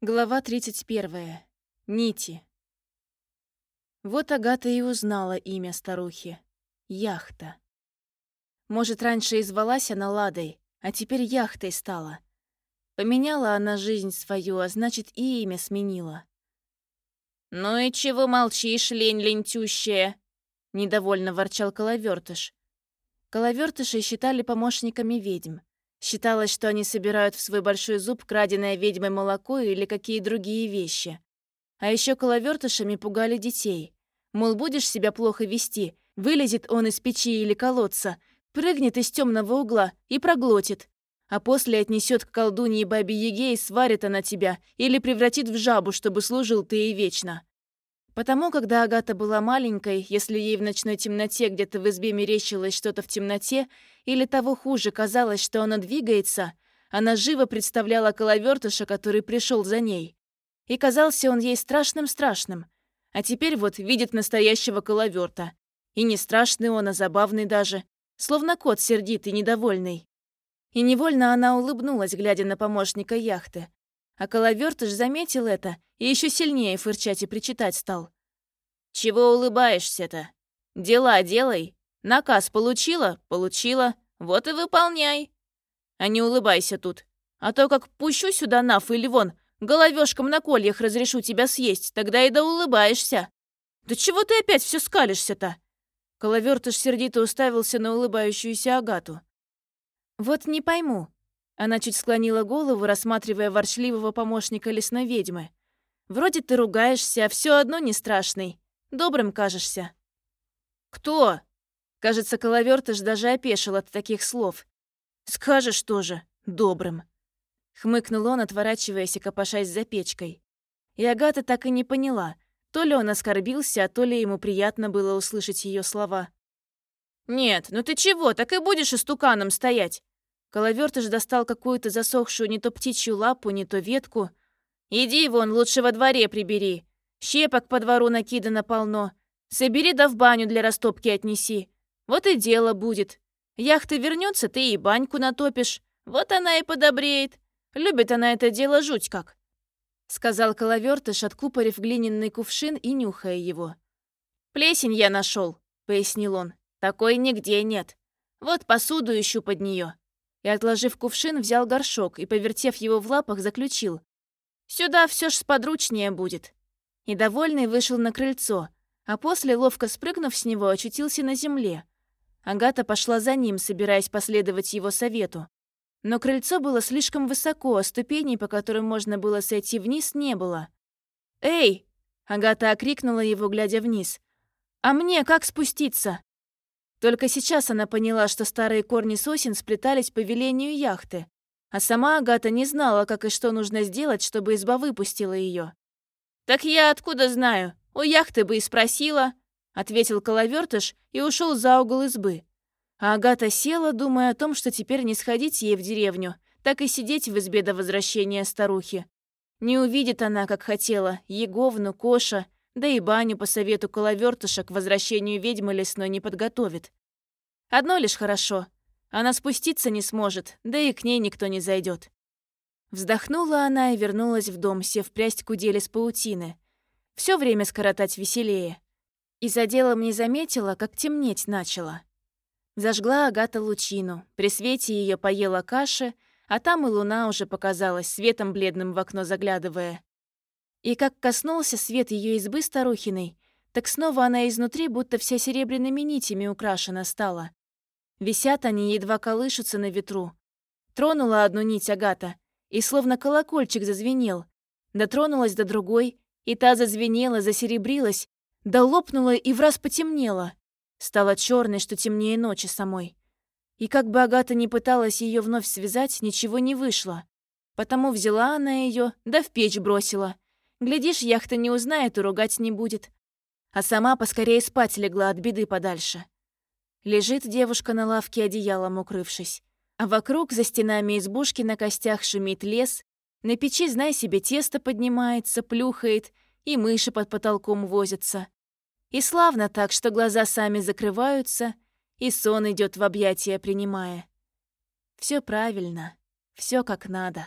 Глава 31. Нити. Вот Агата и узнала имя старухи. Яхта. Может, раньше и звалась она Ладой, а теперь яхтой стала. Поменяла она жизнь свою, а значит, и имя сменила. «Ну и чего молчишь, лень лентющая?» — недовольно ворчал Коловертыш. Коловертышей считали помощниками ведьм. Считалось, что они собирают в свой большой зуб краденое ведьмой молоко или какие другие вещи. А еще коловертышами пугали детей. Мол, будешь себя плохо вести, вылезет он из печи или колодца, прыгнет из темного угла и проглотит. А после отнесет к колдунье бабе Яге и сварит она тебя или превратит в жабу, чтобы служил ты ей вечно. Потому, когда Агата была маленькой, если ей в ночной темноте где-то в избе мерещилось что-то в темноте, или того хуже, казалось, что она двигается, она живо представляла коловертыша, который пришел за ней. И казался он ей страшным-страшным. А теперь вот видит настоящего коловерта. И не страшный он, а забавный даже. Словно кот сердитый, недовольный. И невольно она улыбнулась, глядя на помощника яхты. А коловертыш заметил это и еще сильнее фырчать и причитать стал. «Чего улыбаешься-то? Дела делай. Наказ получила? Получила. Вот и выполняй. А не улыбайся тут. А то как пущу сюда наф или вон, головешком на кольях разрешу тебя съесть, тогда и да улыбаешься. Да чего ты опять все скалишься-то?» Коловертыш сердито уставился на улыбающуюся Агату. «Вот не пойму». Она чуть склонила голову, рассматривая ворчливого помощника лесной ведьмы. Вроде ты ругаешься, а все одно не страшный. Добрым кажешься». «Кто?» Кажется, Коловертыш даже опешил от таких слов. «Скажешь тоже, добрым». Хмыкнул он, отворачиваясь и копошась за печкой. И Агата так и не поняла, то ли он оскорбился, а то ли ему приятно было услышать ее слова. «Нет, ну ты чего, так и будешь истуканом стоять?» Коловертыш достал какую-то засохшую не то птичью лапу, не то ветку, Иди вон, лучше во дворе прибери. Щепок по двору накидано полно. Собери да в баню для растопки отнеси. Вот и дело будет. Яхта вернется, ты и баньку натопишь. Вот она и подобреет. Любит она это дело жуть как. Сказал коловертыш, откупорив глиняный кувшин и нюхая его. «Плесень я нашел, пояснил он. «Такой нигде нет. Вот посуду ищу под нее. И, отложив кувшин, взял горшок и, повертев его в лапах, заключил. Сюда все ж сподручнее будет». И довольный вышел на крыльцо, а после, ловко спрыгнув с него, очутился на земле. Агата пошла за ним, собираясь последовать его совету. Но крыльцо было слишком высоко, а ступеней, по которым можно было сойти вниз, не было. «Эй!» — Агата окрикнула его, глядя вниз. «А мне как спуститься?» Только сейчас она поняла, что старые корни сосен сплетались по велению яхты. А сама Агата не знала, как и что нужно сделать, чтобы изба выпустила ее. «Так я откуда знаю? У яхты бы и спросила», — ответил Коловертыш и ушел за угол избы. А Агата села, думая о том, что теперь не сходить ей в деревню, так и сидеть в избе до возвращения старухи. Не увидит она, как хотела, Еговну, Коша, да и баню по совету Коловертыша к возвращению ведьмы лесной не подготовит. Одно лишь хорошо — она спуститься не сможет, да и к ней никто не зайдет. Вздохнула она и вернулась в дом, сев прясть кудели с паутины. Все время скоротать веселее. И за делом не заметила, как темнеть начала. Зажгла Агата лучину, при свете ее поела каши, а там и луна уже показалась, светом бледным в окно заглядывая. И как коснулся свет ее избы старухиной, так снова она изнутри будто вся серебряными нитями украшена стала. Висят они, едва колышутся на ветру. Тронула одну нить Агата, и словно колокольчик зазвенел. Дотронулась до другой, и та зазвенела, засеребрилась, да лопнула и враз потемнела. Стала черной, что темнее ночи самой. И как бы Агата не пыталась ее вновь связать, ничего не вышло. Потому взяла она ее, да в печь бросила. Глядишь, яхта не узнает и ругать не будет. А сама поскорее спать легла от беды подальше. Лежит девушка на лавке, одеялом укрывшись. А вокруг, за стенами избушки, на костях шумит лес. На печи, знай себе, тесто поднимается, плюхает, и мыши под потолком возятся. И славно так, что глаза сами закрываются, и сон идет в объятия принимая. Все правильно, все как надо.